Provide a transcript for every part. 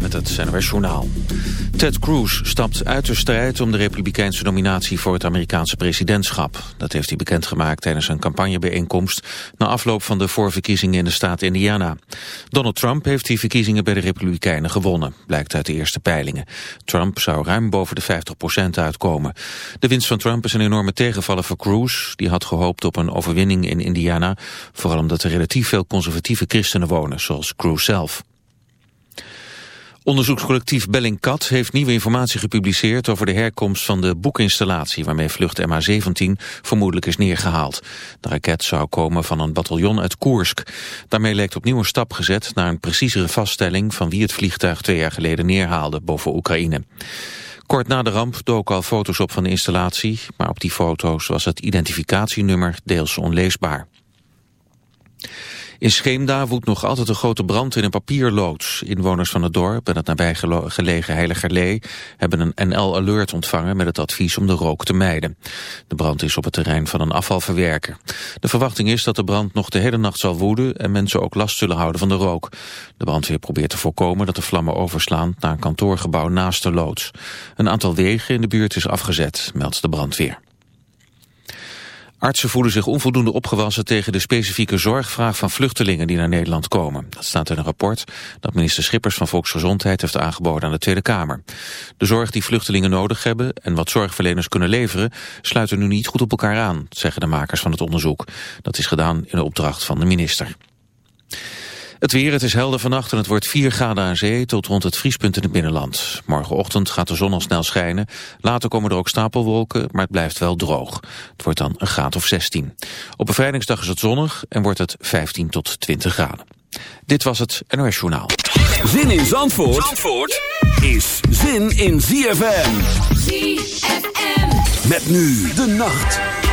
Met het NOS Journaal. Ted Cruz stapt uit de strijd om de republikeinse nominatie voor het Amerikaanse presidentschap. Dat heeft hij bekendgemaakt tijdens een campagnebijeenkomst na afloop van de voorverkiezingen in de staat Indiana. Donald Trump heeft die verkiezingen bij de republikeinen gewonnen, blijkt uit de eerste peilingen. Trump zou ruim boven de 50% uitkomen. De winst van Trump is een enorme tegenvaller voor Cruz. Die had gehoopt op een overwinning in Indiana, vooral omdat er relatief veel conservatieve christenen wonen, zoals Cruz zelf. Onderzoekscollectief Bellingcat heeft nieuwe informatie gepubliceerd over de herkomst van de boekinstallatie waarmee vlucht MH17 vermoedelijk is neergehaald. De raket zou komen van een bataljon uit Koersk. Daarmee leek opnieuw een stap gezet naar een preciezere vaststelling van wie het vliegtuig twee jaar geleden neerhaalde boven Oekraïne. Kort na de ramp doken al foto's op van de installatie, maar op die foto's was het identificatienummer deels onleesbaar. In Scheemda woedt nog altijd een grote brand in een papierloods. Inwoners van het dorp en het nabijgelegen Heiligerlee hebben een NL-alert ontvangen met het advies om de rook te mijden. De brand is op het terrein van een afvalverwerker. De verwachting is dat de brand nog de hele nacht zal woeden en mensen ook last zullen houden van de rook. De brandweer probeert te voorkomen dat de vlammen overslaan naar een kantoorgebouw naast de loods. Een aantal wegen in de buurt is afgezet, meldt de brandweer. Artsen voelen zich onvoldoende opgewassen tegen de specifieke zorgvraag van vluchtelingen die naar Nederland komen. Dat staat in een rapport dat minister Schippers van Volksgezondheid heeft aangeboden aan de Tweede Kamer. De zorg die vluchtelingen nodig hebben en wat zorgverleners kunnen leveren sluiten nu niet goed op elkaar aan, zeggen de makers van het onderzoek. Dat is gedaan in de opdracht van de minister. Het weer, het is helder vannacht en het wordt 4 graden aan zee tot rond het vriespunt in het binnenland. Morgenochtend gaat de zon al snel schijnen. Later komen er ook stapelwolken, maar het blijft wel droog. Het wordt dan een graad of 16. Op bevrijdingsdag is het zonnig en wordt het 15 tot 20 graden. Dit was het NOS Journaal. Zin in Zandvoort, Zandvoort is zin in ZFM. ZFM. Met nu de nacht.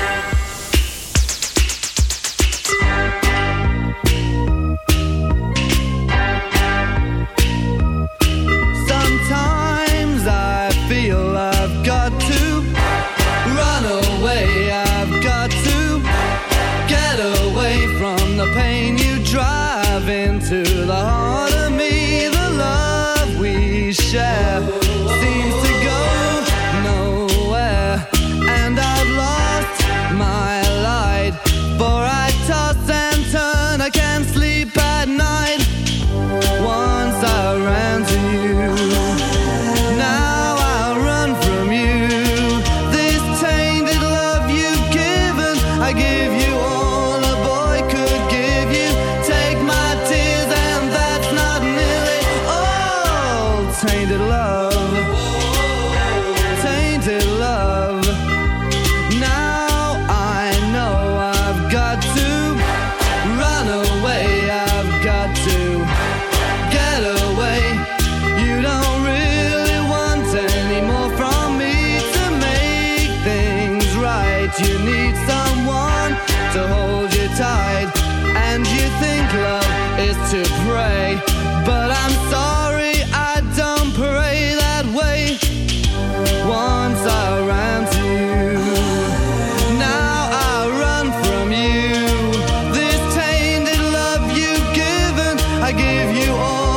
you all.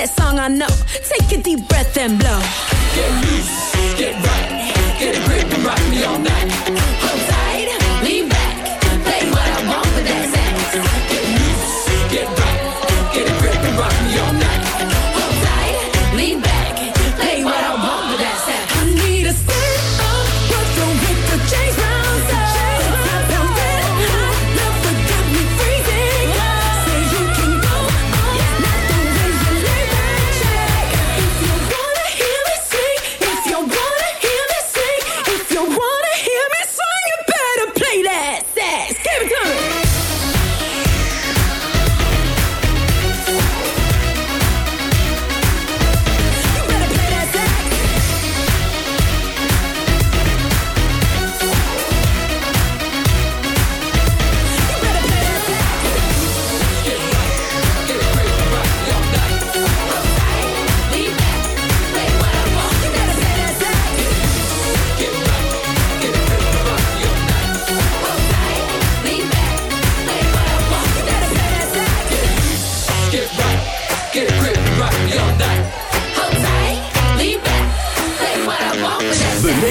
that song I know. Take a deep breath and blow.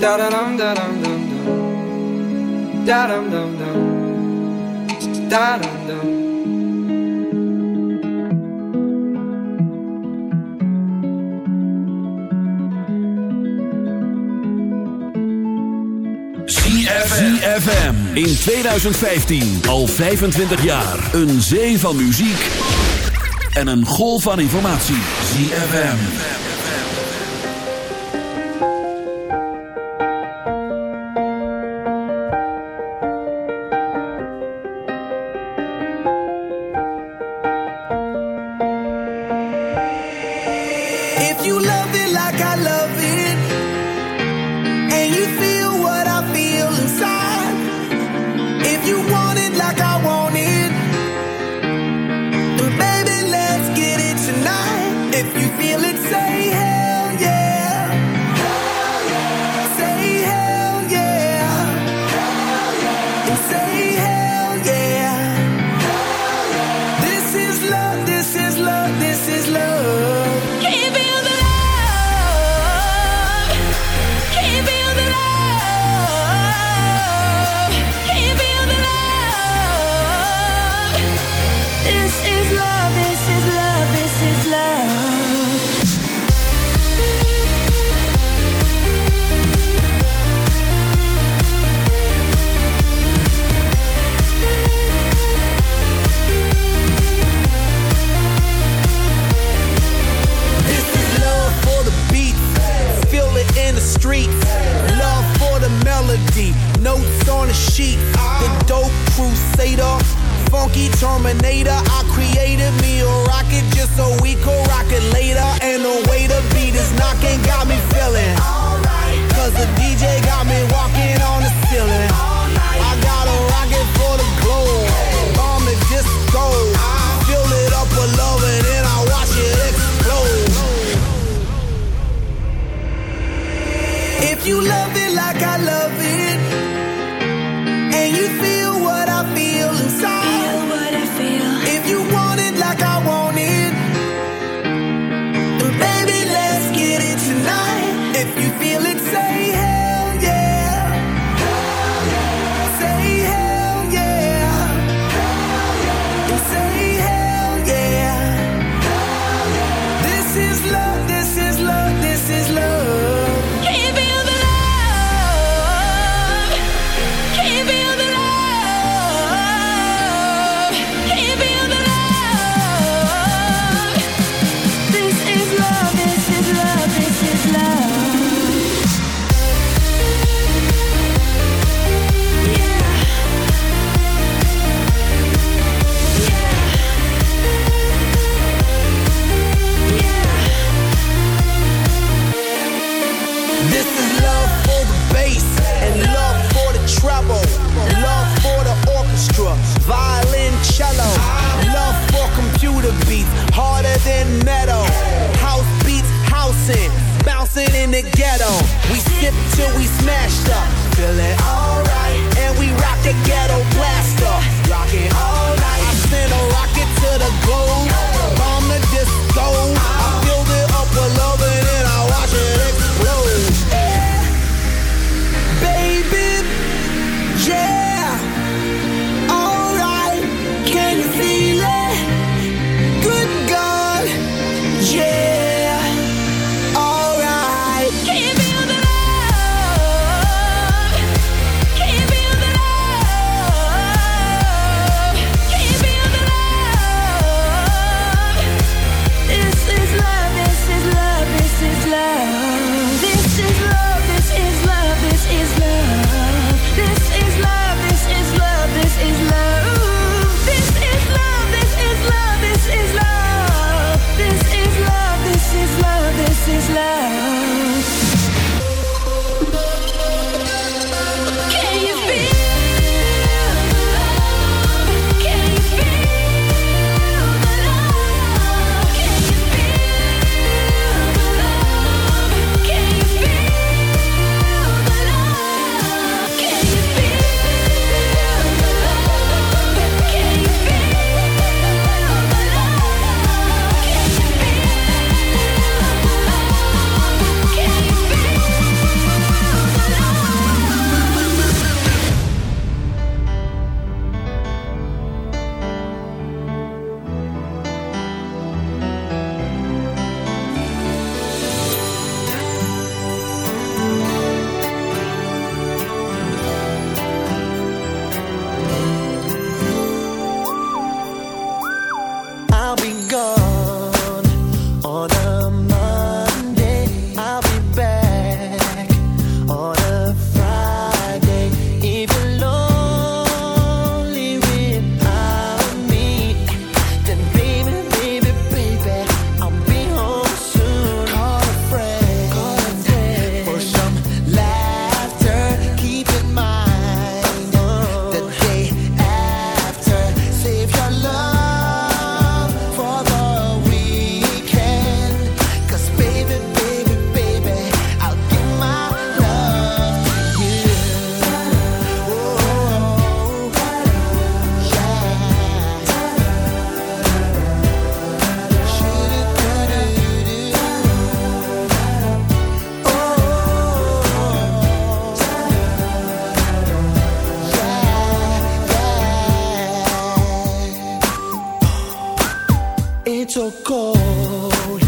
Da da dum da dum dum dum. Da dum. ZFM in 2015 al 25 jaar. Een zee van muziek en een golf van informatie. ZFM. Cold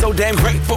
So damn grateful.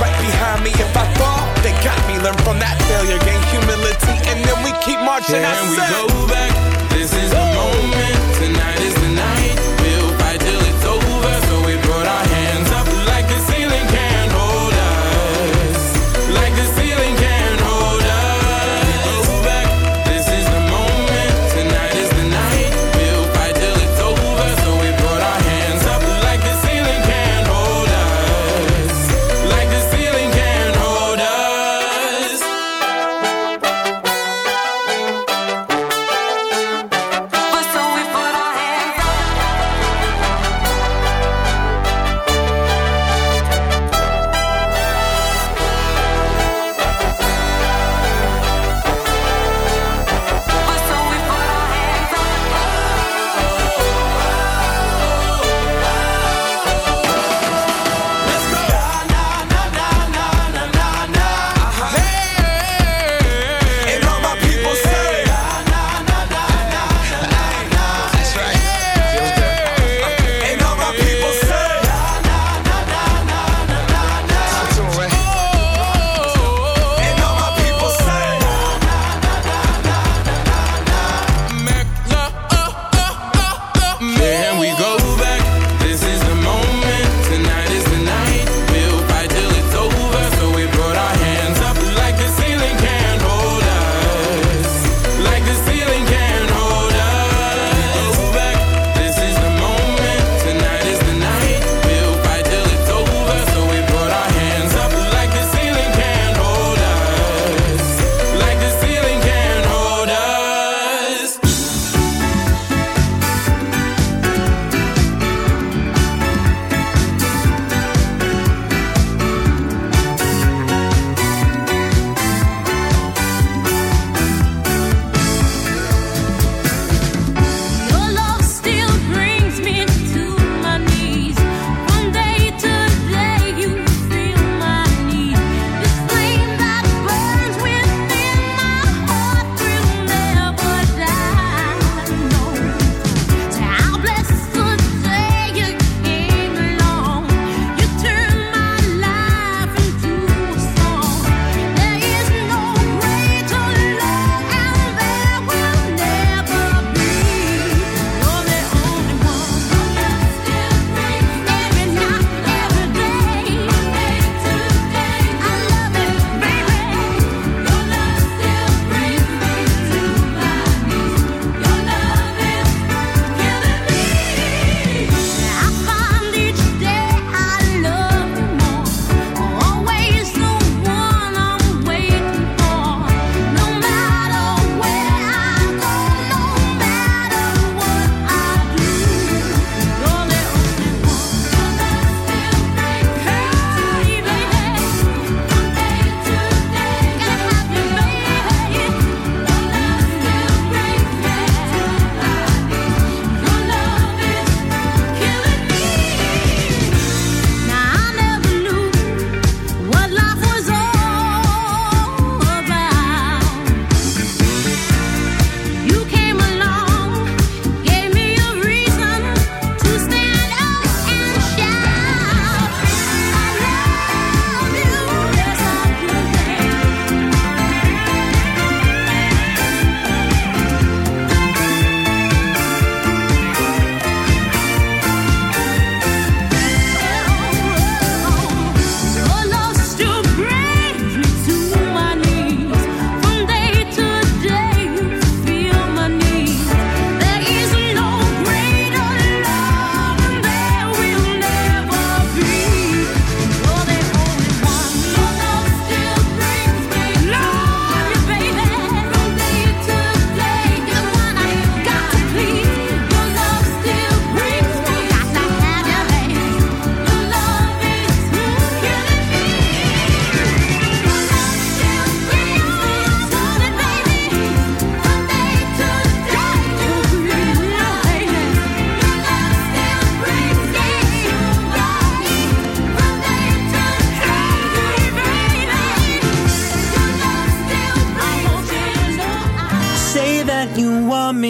right behind me. If I fall, they got me. Learn from that failure, gain humility, and then we keep marching. I Can we said- go back? This is the moment. Tonight is the night.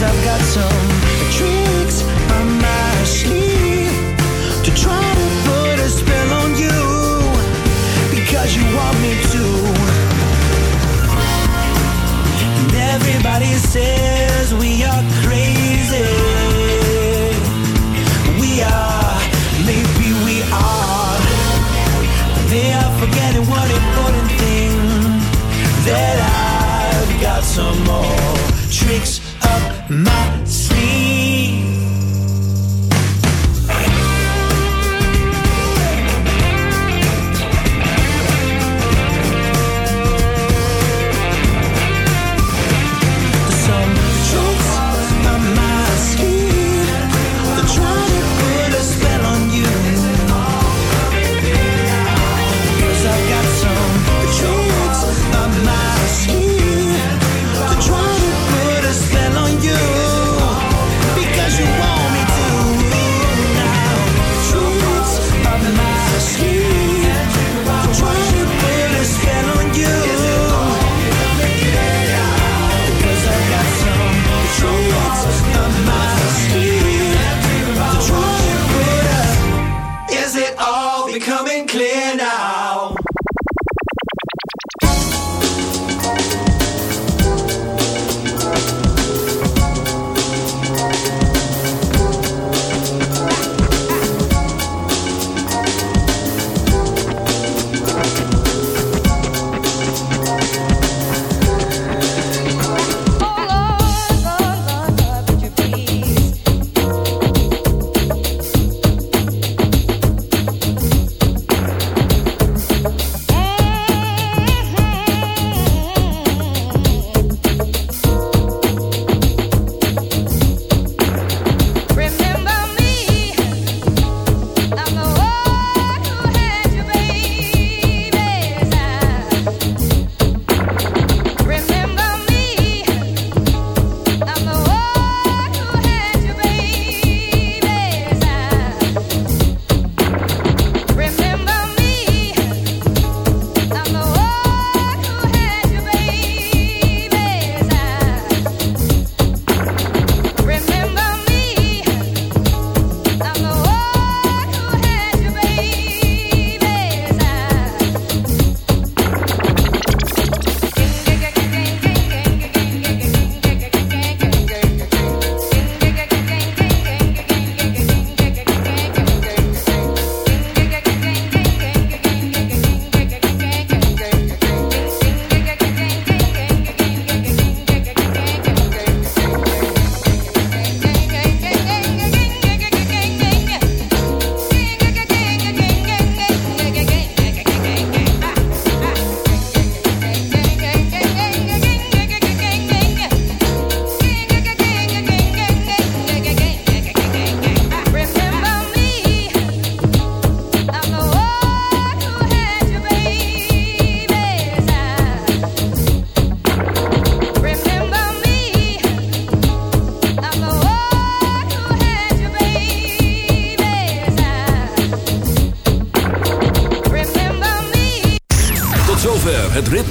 I've got some